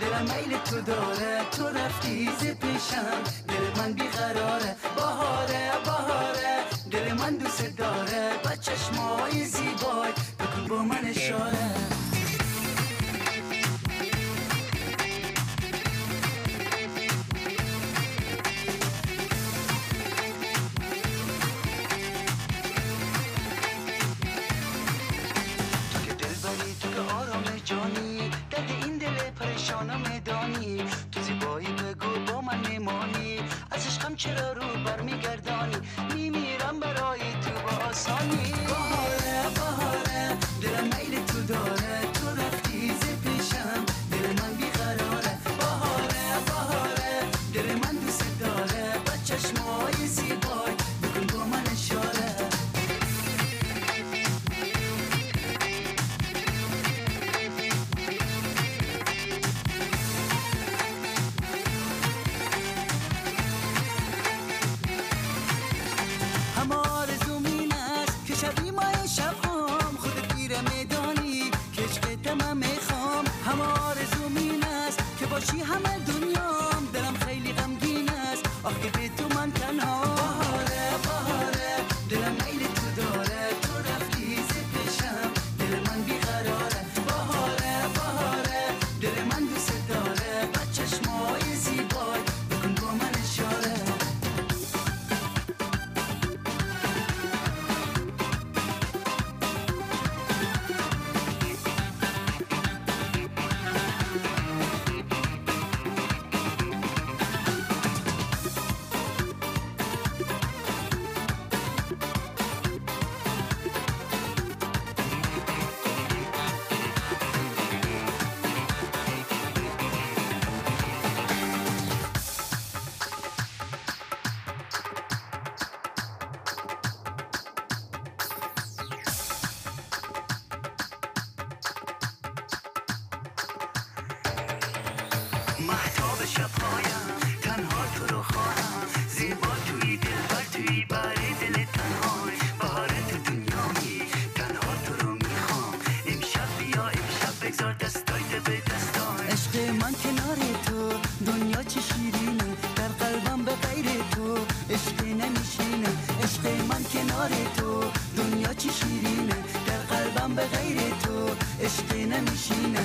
دلم میل تو داره تو رفتی ز پیشم. دل من بیقراره بهاره بهاره. دل من دوست داره با چشمای زیبای. بکن با من آرام جانی. پریشانم دانی تو زیبایی بگو با من میمانی؟ از عشقم چرا رو باشی همه دنیام دلم خیلی غمگین است. آخه به تو شبهایم تنها تو رو خواهم. زیبا توی دل بر توی بر دل تنهای بهار دنیایی. تنها تو رو می‌خوام. امشب بیا امشب بگذار دستای به دستای عشق من کنار تو دنیا چه شیرینه؟ در قلبم به غیر تو عشق نمیشینه. عشق من کنار تو دنیا چه شیرینه؟ در قلبم به غیر تو عشق نمیشینه.